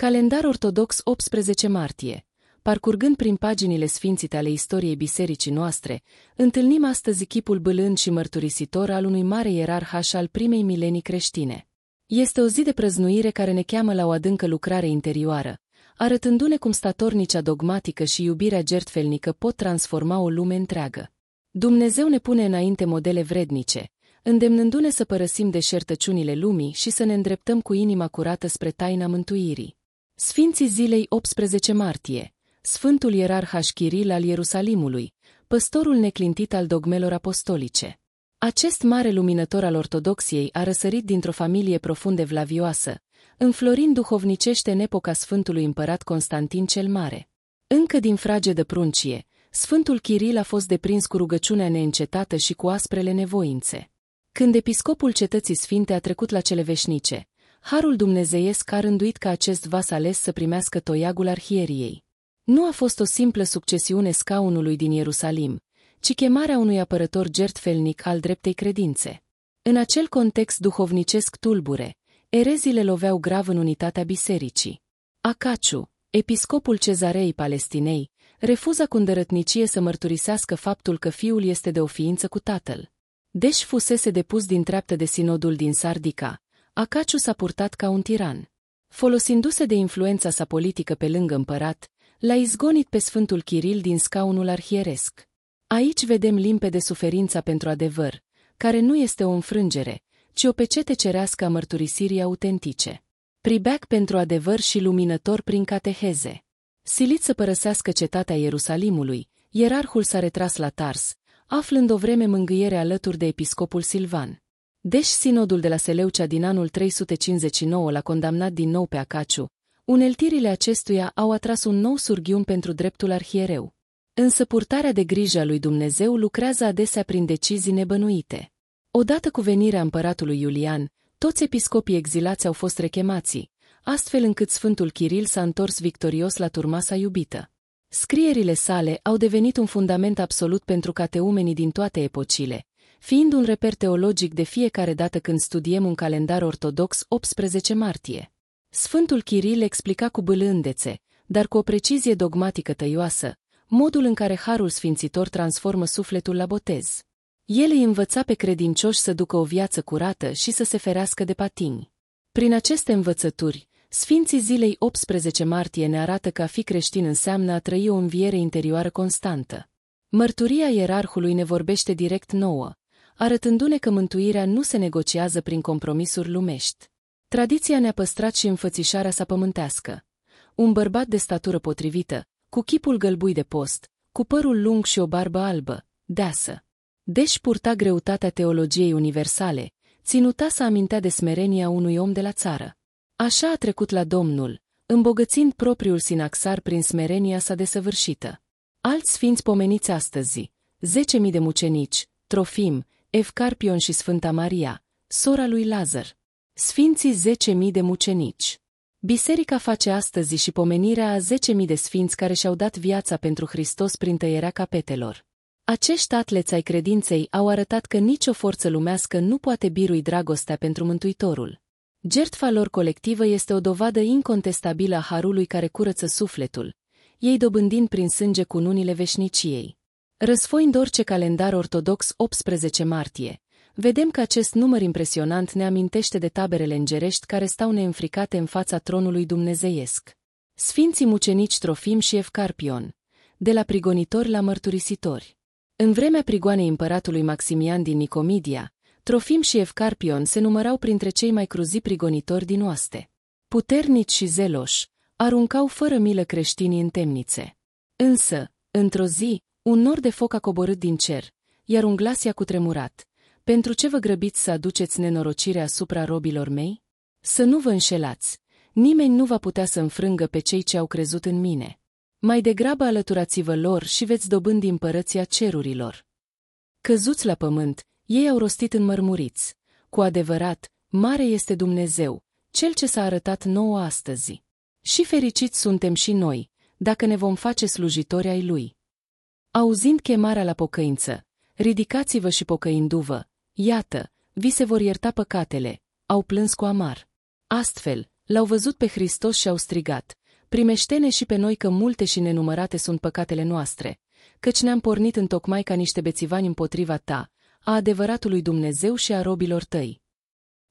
Calendar ortodox 18 martie. Parcurgând prin paginile sfințite ale istoriei bisericii noastre, întâlnim astăzi chipul bălând și mărturisitor al unui mare ierarh al primei milenii creștine. Este o zi de prăznuire care ne cheamă la o adâncă lucrare interioară, arătându-ne cum statornicea dogmatică și iubirea gertfelnică pot transforma o lume întreagă. Dumnezeu ne pune înainte modele vrednice, îndemnându-ne să părăsim deșertăciunile lumii și să ne îndreptăm cu inima curată spre taina mântuirii. Sfinții zilei 18 martie, Sfântul Ierarh Chiril al Ierusalimului, păstorul neclintit al dogmelor apostolice. Acest mare luminător al ortodoxiei a răsărit dintr-o familie profund evlavioasă, înflorind duhovnicește în epoca Sfântului Împărat Constantin cel Mare. Încă din frage de pruncie, Sfântul Chiril a fost deprins cu rugăciunea neîncetată și cu asprele nevoințe. Când episcopul cetății sfinte a trecut la cele veșnice, Harul dumnezeiesc a rânduit ca acest vas ales să primească toiagul arhieriei. Nu a fost o simplă succesiune scaunului din Ierusalim, ci chemarea unui apărător gertfelnic al dreptei credințe. În acel context duhovnicesc tulbure, erezile loveau grav în unitatea bisericii. Acaciu, episcopul cezarei Palestinei, refuză cu îndărătnicie să mărturisească faptul că fiul este de o ființă cu tatăl. Deși fusese depus din treaptă de sinodul din Sardica, Acaciu s-a purtat ca un tiran. Folosindu-se de influența sa politică pe lângă împărat, l-a izgonit pe Sfântul Chiril din scaunul arhieresc. Aici vedem limpede suferința pentru adevăr, care nu este o înfrângere, ci o pecete cerească a mărturisirii autentice. Pribeac pentru adevăr și luminător prin cateheze. Silit să părăsească cetatea Ierusalimului, ierarhul s-a retras la Tars, aflând o vreme mângâiere alături de episcopul Silvan. Deși sinodul de la Seleucea din anul 359 l-a condamnat din nou pe Acaciu, uneltirile acestuia au atras un nou surghiun pentru dreptul arhiereu. Însă purtarea de grijă a lui Dumnezeu lucrează adesea prin decizii nebănuite. Odată cu venirea împăratului Iulian, toți episcopii exilați au fost rechemați, astfel încât Sfântul Chiril s-a întors victorios la turma sa iubită. Scrierile sale au devenit un fundament absolut pentru cateumenii din toate epocile, fiind un reper teologic de fiecare dată când studiem un calendar ortodox 18 martie. Sfântul Chiril explica cu bâlândețe, dar cu o precizie dogmatică tăioasă, modul în care Harul Sfințitor transformă sufletul la botez. El îi învăța pe credincioși să ducă o viață curată și să se ferească de patini. Prin aceste învățături, Sfinții zilei 18 martie ne arată că a fi creștin înseamnă a trăi o înviere interioară constantă. Mărturia ierarhului ne vorbește direct nouă, arătându-ne că mântuirea nu se negociază prin compromisuri lumești. Tradiția ne-a păstrat și înfățișarea sa pământească. Un bărbat de statură potrivită, cu chipul gălbui de post, cu părul lung și o barbă albă, deasă. Deși purta greutatea teologiei universale, ținuta să amintea de smerenia unui om de la țară. Așa a trecut la Domnul, îmbogățind propriul sinaxar prin smerenia sa desăvârșită. Alți sfinți pomeniți astăzi, zece mii de mucenici, Trofim, Evcarpion și Sfânta Maria, sora lui Lazar. Sfinții zece mii de mucenici. Biserica face astăzi și pomenirea a zece mii de sfinți care și-au dat viața pentru Hristos prin tăierea capetelor. Acești atleți ai credinței au arătat că nicio forță lumească nu poate birui dragostea pentru Mântuitorul. Gertfa lor colectivă este o dovadă incontestabilă a harului care curăță sufletul, ei dobândind prin sânge cununile veșniciei. Răsfoind orice calendar ortodox 18 martie, vedem că acest număr impresionant ne amintește de taberele îngerești care stau neînfricate în fața tronului dumnezeiesc. Sfinții mucenici Trofim și Evcarpion, de la prigonitori la mărturisitori. În vremea prigoanei împăratului Maximian din Nicomedia, Trofim și Evcarpion se numărau printre cei mai cruzi prigonitori din oaste. Puternici și zeloși, aruncau fără milă creștinii în temnițe. Însă, într-o zi, un nor de foc a coborât din cer, iar un glas i-a cutremurat. Pentru ce vă grăbiți să aduceți nenorocire asupra robilor mei? Să nu vă înșelați. Nimeni nu va putea să înfrângă pe cei ce au crezut în mine. Mai degrabă alăturați-vă lor și veți dobândi împărăția cerurilor. Căzuți la pământ, ei au rostit în mărmuriți. Cu adevărat, mare este Dumnezeu, Cel ce s-a arătat nouă astăzi. Și fericiți suntem și noi, dacă ne vom face slujitori ai Lui. Auzind chemarea la pocăință, ridicați-vă și pocăindu-vă, iată, vi se vor ierta păcatele, au plâns cu amar. Astfel, L-au văzut pe Hristos și au strigat, primește-ne și pe noi că multe și nenumărate sunt păcatele noastre, căci ne-am pornit în tocmai ca niște bețivani împotriva ta, a adevăratului Dumnezeu și a robilor tăi.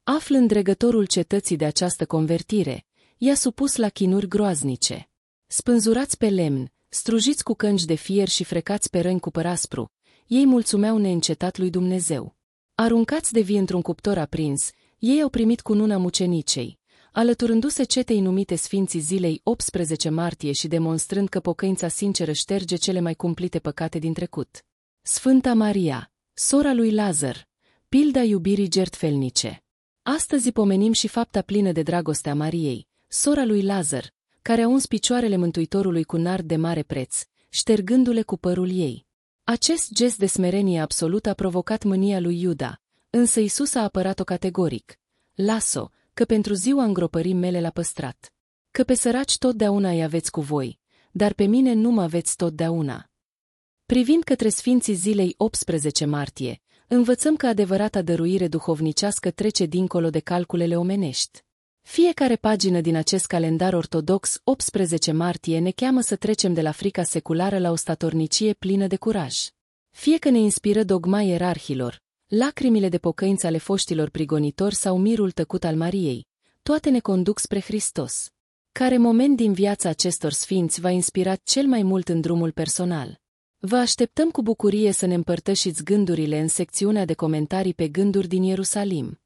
Aflând dregătorul cetății de această convertire, i-a supus la chinuri groaznice. Spânzurați pe lemn, strujiți cu cângi de fier și frecați pe răni cu păraspru, ei mulțumeau neîncetat lui Dumnezeu. Aruncați de vie într-un cuptor aprins, ei au primit cununa mucenicei, alăturându-se cetei numite Sfinții zilei 18 martie și demonstrând că pocăința sinceră șterge cele mai cumplite păcate din trecut. Sfânta Maria, sora lui Lazar, pilda iubirii gertfelnice. Astăzi pomenim și fapta plină de dragoste a Mariei, sora lui Lazar, care a uns picioarele Mântuitorului cu nard de mare preț, ștergându-le cu părul ei. Acest gest de smerenie absolut a provocat mânia lui Iuda, însă Isus a apărat-o categoric. Las-o, că pentru ziua îngropării mele l-a păstrat. Că pe săraci totdeauna îi aveți cu voi, dar pe mine nu mă aveți totdeauna. Privind către Sfinții zilei 18 martie, învățăm că adevărata dăruire duhovnicească trece dincolo de calculele omenești. Fiecare pagină din acest calendar ortodox 18 martie ne cheamă să trecem de la frica seculară la o statornicie plină de curaj. Fie că ne inspiră dogma ierarhilor, lacrimile de pocăință ale foștilor prigonitori sau mirul tăcut al Mariei, toate ne conduc spre Hristos. Care moment din viața acestor sfinți va inspira cel mai mult în drumul personal? Vă așteptăm cu bucurie să ne împărtășiți gândurile în secțiunea de comentarii pe gânduri din Ierusalim.